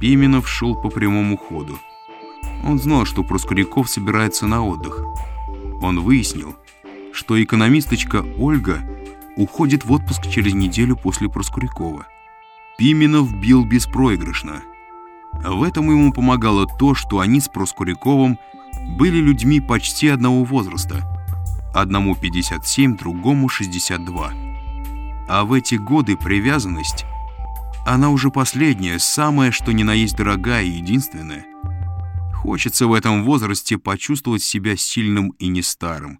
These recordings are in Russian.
Пименов шел по прямому ходу. Он знал, что Проскуряков собирается на отдых. Он выяснил, что экономисточка Ольга уходит в отпуск через неделю после Проскурякова. Пименов бил беспроигрышно. В этом ему помогало то, что они с Проскуряковым были людьми почти одного возраста. Одному 57, другому 62. А в эти годы привязанность, она уже последняя, самая, что ни на есть дорогая и единственная. Хочется в этом возрасте почувствовать себя сильным и не старым.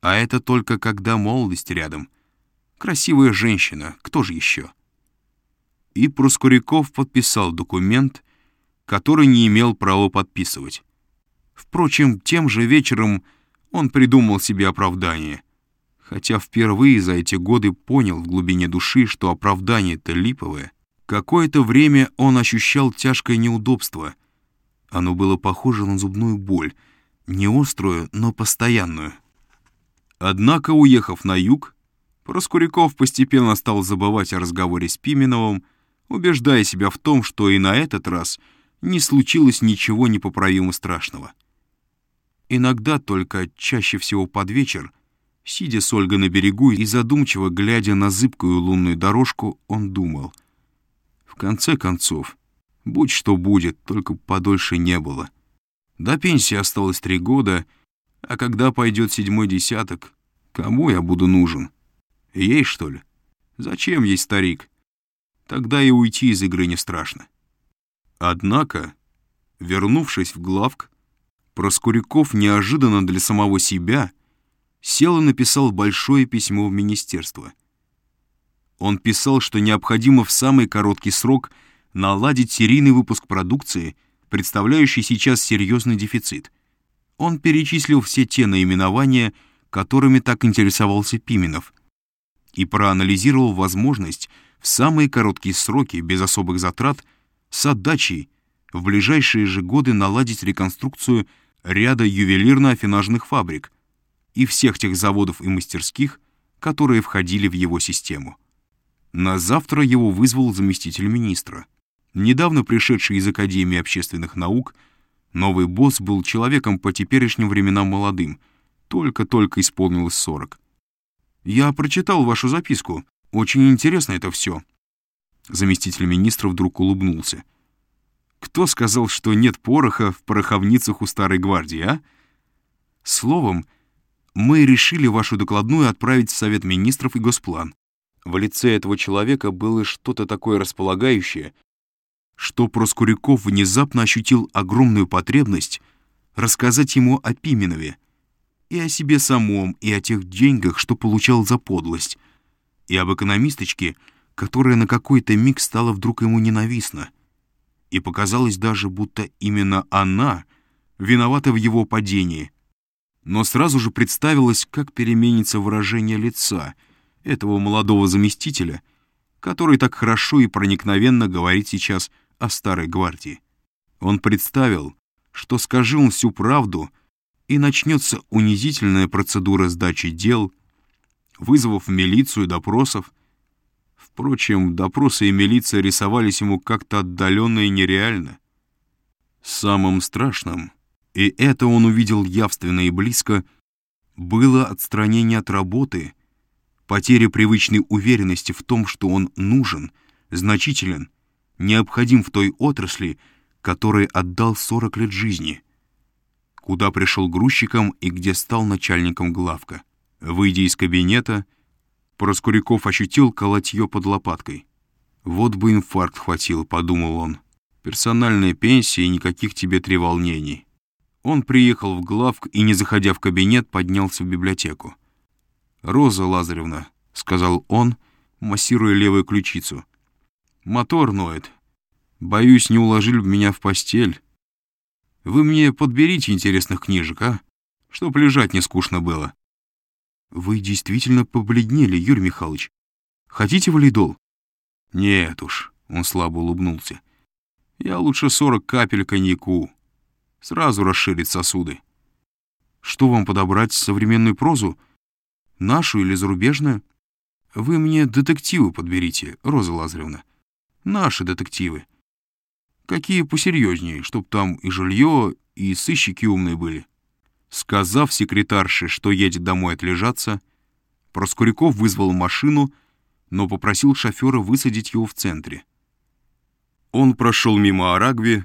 А это только когда молодость рядом. Красивая женщина, кто же еще? И Проскуряков подписал документ, который не имел права подписывать. Впрочем, тем же вечером он придумал себе оправдание. Хотя впервые за эти годы понял в глубине души, что оправдание-то липовое. Какое-то время он ощущал тяжкое неудобство. Оно было похоже на зубную боль, не острую, но постоянную. Однако, уехав на юг, Проскуряков постепенно стал забывать о разговоре с Пименовым, убеждая себя в том, что и на этот раз не случилось ничего непоправимо страшного. Иногда, только чаще всего под вечер, сидя с Ольгой на берегу и задумчиво глядя на зыбкую лунную дорожку, он думал. В конце концов, будь что будет, только подольше не было. До пенсии осталось три года, а когда пойдет седьмой десяток, кому я буду нужен? Ей, что ли? Зачем ей старик? Тогда и уйти из игры не страшно. Однако, вернувшись в главк, Проскуряков неожиданно для самого себя сел и написал большое письмо в министерство. Он писал, что необходимо в самый короткий срок наладить серийный выпуск продукции, представляющий сейчас серьезный дефицит. Он перечислил все те наименования, которыми так интересовался Пименов, и проанализировал возможность в самые короткие сроки, без особых затрат, с отдачей в ближайшие же годы наладить реконструкцию ряда ювелирно-афинажных фабрик и всех тех заводов и мастерских, которые входили в его систему. На завтра его вызвал заместитель министра. Недавно пришедший из Академии общественных наук, новый босс был человеком по теперешним временам молодым, только-только исполнилось 40. «Я прочитал вашу записку. Очень интересно это все». Заместитель министра вдруг улыбнулся. Кто сказал, что нет пороха в пороховницах у Старой Гвардии, а? Словом, мы решили вашу докладную отправить в Совет Министров и Госплан. В лице этого человека было что-то такое располагающее, что Проскуряков внезапно ощутил огромную потребность рассказать ему о Пименове, и о себе самом, и о тех деньгах, что получал за подлость, и об экономисточке, которая на какой-то миг стала вдруг ему ненавистна и показалось даже, будто именно она виновата в его падении. Но сразу же представилось, как переменится выражение лица этого молодого заместителя, который так хорошо и проникновенно говорит сейчас о старой гвардии. Он представил, что скажи он всю правду, и начнется унизительная процедура сдачи дел, вызовов в милицию допросов, Впрочем, допросы и милиция рисовались ему как-то отдаленно и нереально. Самым страшным, и это он увидел явственно и близко, было отстранение от работы, потеря привычной уверенности в том, что он нужен, значителен, необходим в той отрасли, которой отдал 40 лет жизни, куда пришел грузчиком и где стал начальником главка. Выйдя из кабинета, Проскуряков ощутил колотье под лопаткой. «Вот бы инфаркт хватил», — подумал он. «Персональная пенсия и никаких тебе треволнений». Он приехал в главк и, не заходя в кабинет, поднялся в библиотеку. «Роза Лазаревна», — сказал он, массируя левую ключицу. «Мотор ноет. Боюсь, не уложили бы меня в постель. Вы мне подберите интересных книжек, а? Чтоб лежать не скучно было». «Вы действительно побледнели, Юрий Михайлович. Хотите валидол?» «Нет уж», — он слабо улыбнулся. «Я лучше сорок капель коньяку. Сразу расширит сосуды». «Что вам подобрать, современную прозу? Нашу или зарубежную?» «Вы мне детективы подберите, Роза Лазаревна. Наши детективы. Какие посерьезнее, чтоб там и жилье, и сыщики умные были. Сказав секретарше, что едет домой отлежаться, Проскуряков вызвал машину, но попросил шофера высадить его в центре. Он прошел мимо Арагви,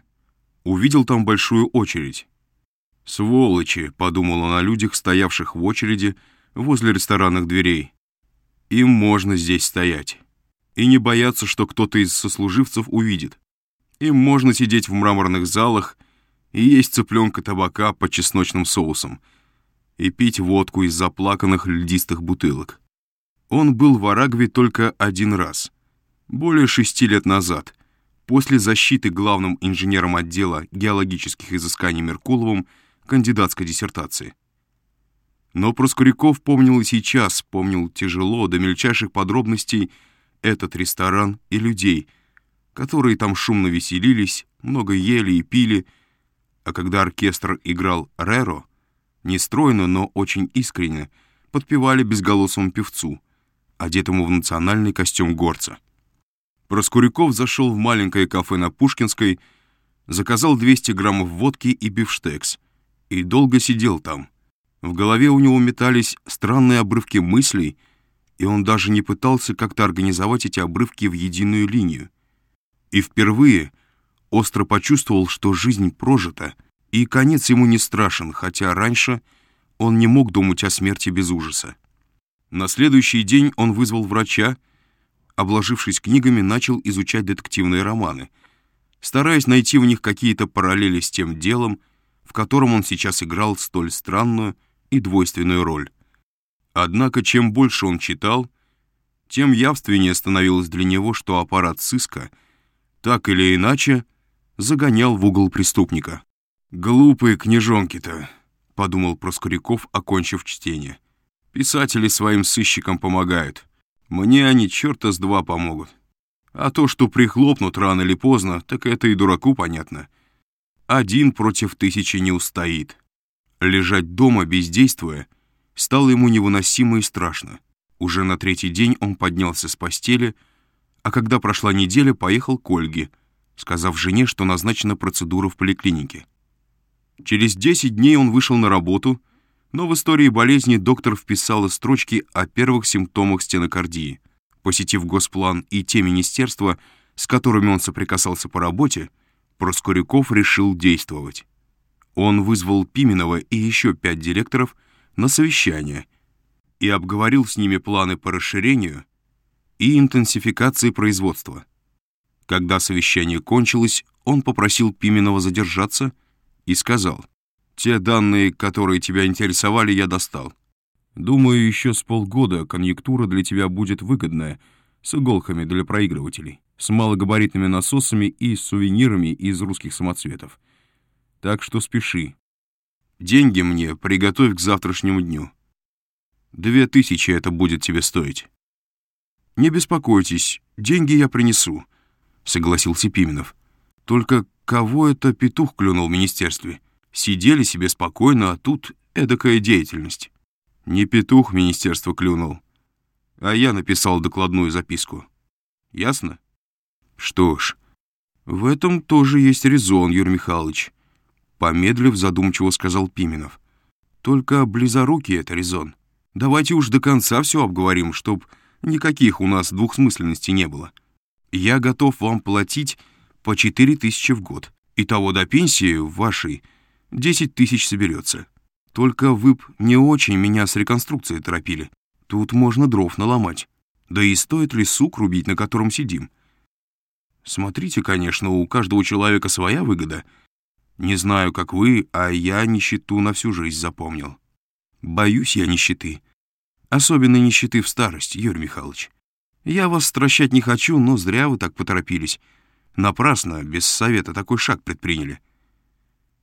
увидел там большую очередь. «Сволочи!» — подумал он о людях, стоявших в очереди возле ресторанных дверей. «Им можно здесь стоять. И не бояться, что кто-то из сослуживцев увидит. Им можно сидеть в мраморных залах и есть цыпленка табака по чесночным соусам и пить водку из заплаканных льдистых бутылок. Он был в Арагве только один раз, более шести лет назад, после защиты главным инженером отдела геологических изысканий Меркуловым кандидатской диссертации. Но Проскуряков помнил и сейчас, помнил тяжело, до мельчайших подробностей, этот ресторан и людей, которые там шумно веселились, много ели и пили, а когда оркестр играл «Реро», нестройно, но очень искренне, подпевали безголосому певцу, одетому в национальный костюм горца. Проскуряков зашел в маленькое кафе на Пушкинской, заказал 200 граммов водки и бифштекс — и долго сидел там. В голове у него метались странные обрывки мыслей, и он даже не пытался как-то организовать эти обрывки в единую линию. И впервые остро почувствовал, что жизнь прожита, и конец ему не страшен, хотя раньше он не мог думать о смерти без ужаса. На следующий день он вызвал врача, обложившись книгами, начал изучать детективные романы, стараясь найти в них какие-то параллели с тем делом, в котором он сейчас играл столь странную и двойственную роль. Однако, чем больше он читал, тем явственнее становилось для него, что аппарат сыска так или иначе загонял в угол преступника. «Глупые книжонки-то», — подумал Проскуряков, окончив чтение. «Писатели своим сыщикам помогают. Мне они черта с два помогут. А то, что прихлопнут рано или поздно, так это и дураку понятно» один против тысячи не устоит. Лежать дома, бездействуя, стало ему невыносимо и страшно. Уже на третий день он поднялся с постели, а когда прошла неделя, поехал к Ольге, сказав жене, что назначена процедура в поликлинике. Через 10 дней он вышел на работу, но в истории болезни доктор вписала строчки о первых симптомах стенокардии. Посетив Госплан и те министерства, с которыми он соприкасался по работе, Проскуряков решил действовать. Он вызвал Пименова и еще пять директоров на совещание и обговорил с ними планы по расширению и интенсификации производства. Когда совещание кончилось, он попросил Пименова задержаться и сказал, «Те данные, которые тебя интересовали, я достал. Думаю, еще с полгода конъюнктура для тебя будет выгодная, с иголками для проигрывателей» с малогабаритными насосами и сувенирами из русских самоцветов. Так что спеши. Деньги мне приготовь к завтрашнему дню. Две тысячи это будет тебе стоить. Не беспокойтесь, деньги я принесу, согласился Пименов. Только кого это петух клюнул в министерстве? Сидели себе спокойно, а тут эдакая деятельность. Не петух министерство клюнул, а я написал докладную записку. Ясно? Что ж, в этом тоже есть резон, Юрий Михайлович. Помедлив, задумчиво сказал Пименов. Только близорукий это резон. Давайте уж до конца все обговорим, чтоб никаких у нас двухсмысленностей не было. Я готов вам платить по четыре тысячи в год. Итого до пенсии вашей десять тысяч соберется. Только вы б не очень меня с реконструкцией торопили. Тут можно дров наломать. Да и стоит ли сук рубить, на котором сидим? Смотрите, конечно, у каждого человека своя выгода. Не знаю, как вы, а я нищету на всю жизнь запомнил. Боюсь я нищеты. Особенно нищеты в старости, Юрий Михайлович. Я вас стращать не хочу, но зря вы так поторопились. Напрасно, без совета, такой шаг предприняли.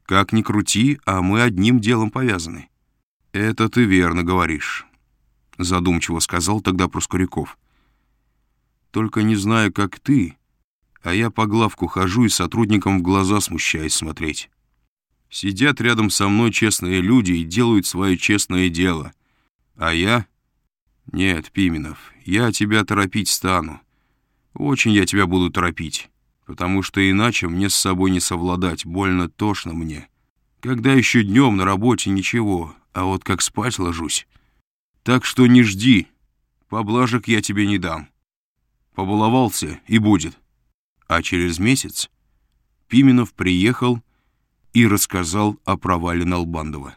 Как ни крути, а мы одним делом повязаны. Это ты верно говоришь, задумчиво сказал тогда Проскуряков. Только не знаю, как ты, а я по главку хожу и сотрудникам в глаза смущаясь смотреть. Сидят рядом со мной честные люди и делают свое честное дело. А я... Нет, Пименов, я тебя торопить стану. Очень я тебя буду торопить. Потому что иначе мне с собой не совладать, больно тошно мне. Когда еще днем на работе ничего, а вот как спать ложусь. Так что не жди, поблажек я тебе не дам. Побаловался и будет. А через месяц Пименов приехал и рассказал о провале Налбандова.